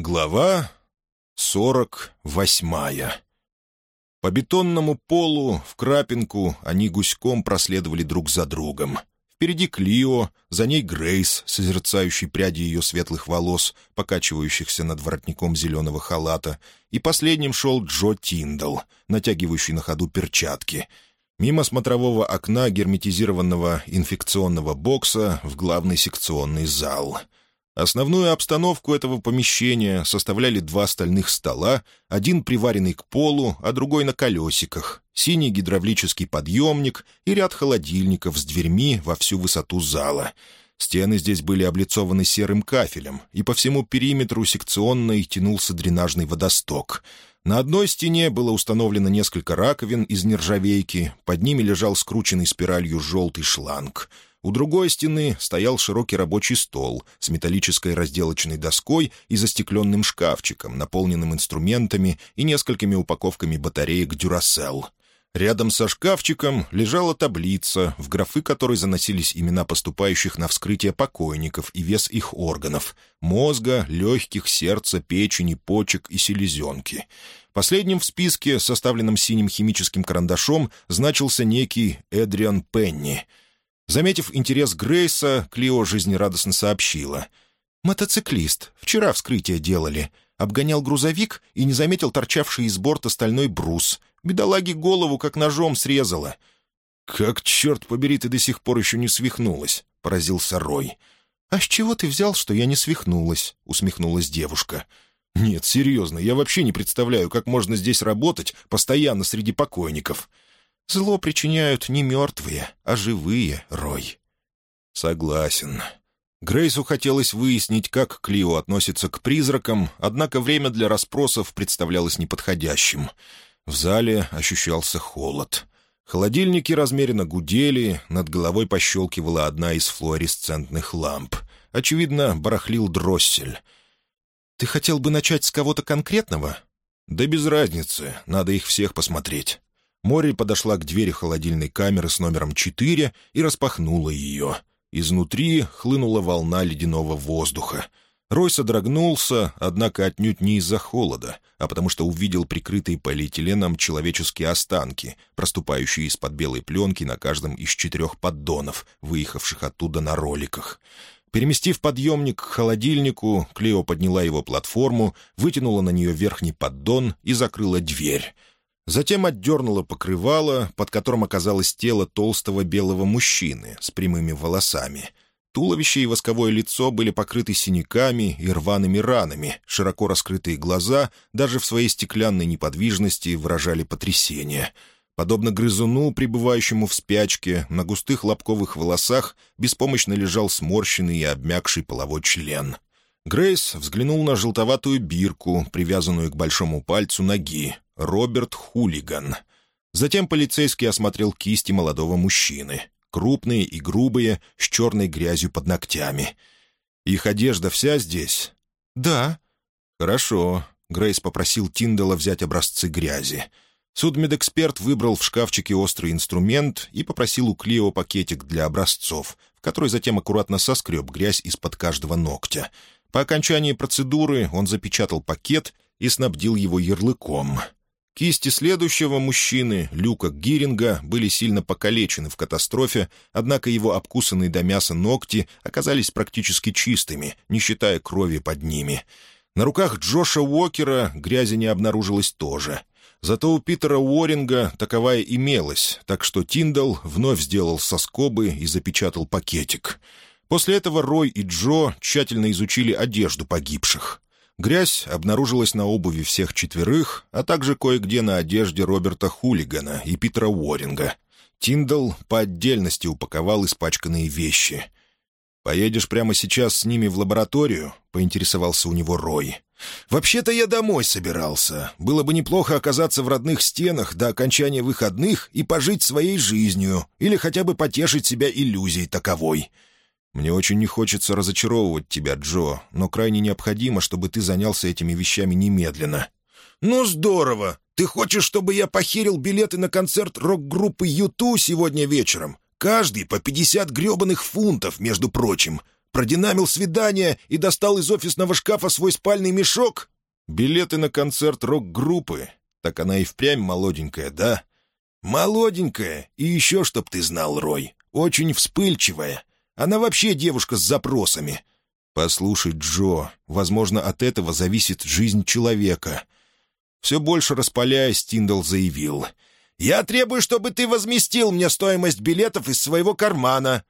Глава сорок восьмая По бетонному полу в крапинку они гуськом проследовали друг за другом. Впереди Клио, за ней Грейс, созерцающий пряди ее светлых волос, покачивающихся над воротником зеленого халата, и последним шел Джо Тиндал, натягивающий на ходу перчатки. Мимо смотрового окна герметизированного инфекционного бокса в главный секционный зал — Основную обстановку этого помещения составляли два стальных стола, один приваренный к полу, а другой на колесиках, синий гидравлический подъемник и ряд холодильников с дверьми во всю высоту зала. Стены здесь были облицованы серым кафелем, и по всему периметру секционной тянулся дренажный водосток. На одной стене было установлено несколько раковин из нержавейки, под ними лежал скрученный спиралью желтый шланг — у другой стены стоял широкий рабочий стол с металлической разделочной доской и застекленным шкафчиком, наполненным инструментами и несколькими упаковками батареек «Дюрасел». Рядом со шкафчиком лежала таблица, в графы которой заносились имена поступающих на вскрытие покойников и вес их органов — мозга, легких, сердца, печени, почек и селезенки. Последним в списке, составленном синим химическим карандашом, значился некий Эдриан Пенни — Заметив интерес Грейса, Клио жизнерадостно сообщила. «Мотоциклист. Вчера вскрытие делали. Обгонял грузовик и не заметил торчавший из борта стальной брус. Бедолаге голову как ножом срезала». «Как, черт побери, ты до сих пор еще не свихнулась?» — поразился Рой. «А с чего ты взял, что я не свихнулась?» — усмехнулась девушка. «Нет, серьезно, я вообще не представляю, как можно здесь работать постоянно среди покойников». Зло причиняют не мертвые, а живые, Рой». «Согласен». Грейсу хотелось выяснить, как Клио относится к призракам, однако время для расспросов представлялось неподходящим. В зале ощущался холод. Холодильники размеренно гудели, над головой пощелкивала одна из флуоресцентных ламп. Очевидно, барахлил дроссель. «Ты хотел бы начать с кого-то конкретного?» «Да без разницы, надо их всех посмотреть». Мори подошла к двери холодильной камеры с номером 4 и распахнула ее. Изнутри хлынула волна ледяного воздуха. Рой содрогнулся, однако отнюдь не из-за холода, а потому что увидел прикрытые полиэтиленом человеческие останки, проступающие из-под белой пленки на каждом из четырех поддонов, выехавших оттуда на роликах. Переместив подъемник к холодильнику, Клео подняла его платформу, вытянула на нее верхний поддон и закрыла дверь — Затем отдернула покрывало, под которым оказалось тело толстого белого мужчины с прямыми волосами. Туловище и восковое лицо были покрыты синяками и рваными ранами, широко раскрытые глаза даже в своей стеклянной неподвижности выражали потрясение. Подобно грызуну, пребывающему в спячке, на густых лобковых волосах беспомощно лежал сморщенный и обмякший половой член. Грейс взглянул на желтоватую бирку, привязанную к большому пальцу ноги, Роберт Хулиган. Затем полицейский осмотрел кисти молодого мужчины. Крупные и грубые, с черной грязью под ногтями. «Их одежда вся здесь?» «Да». «Хорошо». Грейс попросил Тиндала взять образцы грязи. Судмедэксперт выбрал в шкафчике острый инструмент и попросил у Клео пакетик для образцов, в который затем аккуратно соскреб грязь из-под каждого ногтя. По окончании процедуры он запечатал пакет и снабдил его ярлыком — Кисти следующего мужчины, Люка Гиринга, были сильно покалечены в катастрофе, однако его обкусанные до мяса ногти оказались практически чистыми, не считая крови под ними. На руках Джоша Уокера грязи не обнаружилось тоже. Зато у Питера Уоринга таковая имелась, так что Тиндал вновь сделал соскобы и запечатал пакетик. После этого Рой и Джо тщательно изучили одежду погибших. Грязь обнаружилась на обуви всех четверых, а также кое-где на одежде Роберта Хулигана и Питера Уоринга. Тиндал по отдельности упаковал испачканные вещи. «Поедешь прямо сейчас с ними в лабораторию?» — поинтересовался у него Рой. «Вообще-то я домой собирался. Было бы неплохо оказаться в родных стенах до окончания выходных и пожить своей жизнью, или хотя бы потешить себя иллюзией таковой. Мне очень не хочется разочаровывать тебя, Джо, но крайне необходимо, чтобы ты занялся этими вещами немедленно». «Ну, здорово! Ты хочешь, чтобы я похерил билеты на концерт рок-группы «Юту» сегодня вечером? Каждый по пятьдесят гребаных фунтов, между прочим. Продинамил свидание и достал из офисного шкафа свой спальный мешок? Билеты на концерт рок-группы. Так она и впрямь молоденькая, да? Молоденькая, и еще, чтоб ты знал, Рой, очень вспыльчивая. Она вообще девушка с запросами. Послушай, Джо, возможно, от этого зависит жизнь человека. Все больше распаляясь, Тиндал заявил. «Я требую, чтобы ты возместил мне стоимость билетов из своего кармана».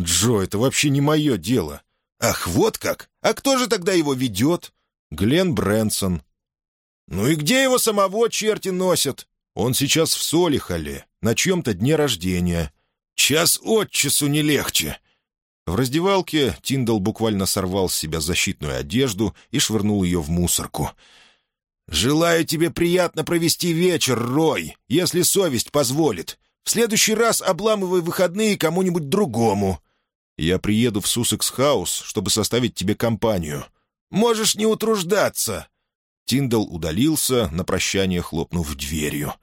«Джо, это вообще не мое дело». «Ах, вот как! А кто же тогда его ведет?» «Глен Брэнсон». «Ну и где его самого черти носят?» «Он сейчас в Солихоле, на чьем-то дне рождения». «Час от часу не легче». В раздевалке Тиндал буквально сорвал с себя защитную одежду и швырнул ее в мусорку. «Желаю тебе приятно провести вечер, Рой, если совесть позволит. В следующий раз обламывай выходные кому-нибудь другому. Я приеду в Суссекс-хаус, чтобы составить тебе компанию. Можешь не утруждаться!» Тиндал удалился, на прощание хлопнув дверью.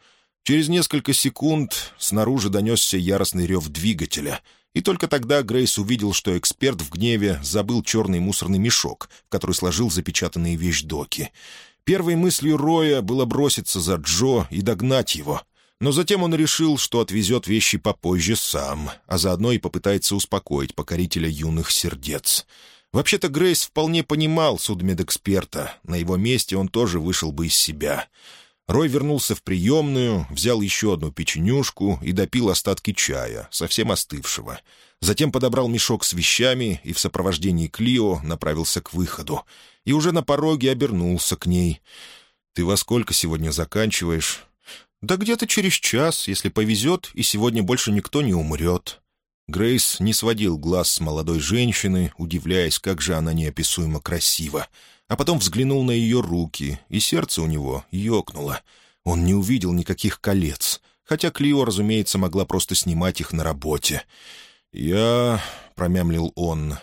Через несколько секунд снаружи донесся яростный рев двигателя, и только тогда Грейс увидел, что эксперт в гневе забыл черный мусорный мешок, в который сложил запечатанные вещдоки. Первой мыслью Роя было броситься за Джо и догнать его, но затем он решил, что отвезет вещи попозже сам, а заодно и попытается успокоить покорителя юных сердец. Вообще-то Грейс вполне понимал судмедэксперта. На его месте он тоже вышел бы из себя. Рой вернулся в приемную, взял еще одну печенюшку и допил остатки чая, совсем остывшего. Затем подобрал мешок с вещами и в сопровождении Клио направился к выходу. И уже на пороге обернулся к ней. «Ты во сколько сегодня заканчиваешь?» «Да где-то через час, если повезет, и сегодня больше никто не умрет». Грейс не сводил глаз с молодой женщины, удивляясь, как же она неописуемо красива. А потом взглянул на ее руки, и сердце у него ёкнуло. Он не увидел никаких колец, хотя Клио, разумеется, могла просто снимать их на работе. «Я...» — промямлил он.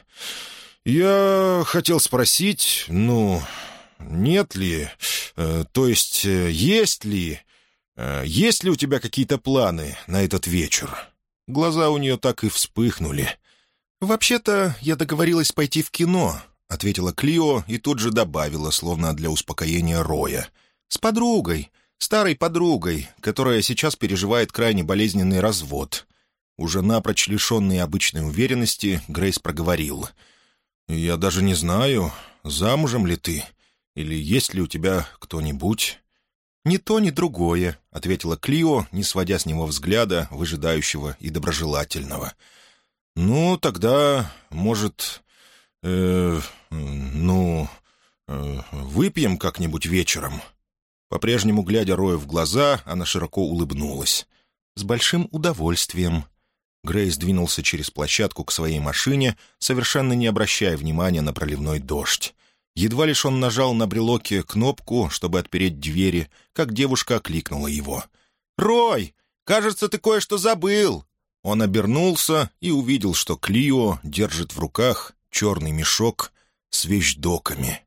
«Я хотел спросить, ну, нет ли, э, то есть э, есть ли Э, «Есть ли у тебя какие-то планы на этот вечер?» Глаза у нее так и вспыхнули. «Вообще-то я договорилась пойти в кино», — ответила Клио и тут же добавила, словно для успокоения Роя. «С подругой, старой подругой, которая сейчас переживает крайне болезненный развод». Уже напрочь лишенный обычной уверенности, Грейс проговорил. «Я даже не знаю, замужем ли ты, или есть ли у тебя кто-нибудь?» «Ни то, ни другое», — ответила Клио, не сводя с него взгляда, выжидающего и доброжелательного. «Ну, тогда, может, э, ну, э, выпьем как-нибудь вечером?» По-прежнему, глядя Рою в глаза, она широко улыбнулась. «С большим удовольствием». Грейс двинулся через площадку к своей машине, совершенно не обращая внимания на проливной дождь. Едва лишь он нажал на брелоке кнопку, чтобы отпереть двери, как девушка окликнула его. «Рой, кажется, ты кое-что забыл!» Он обернулся и увидел, что Клио держит в руках черный мешок с вещдоками.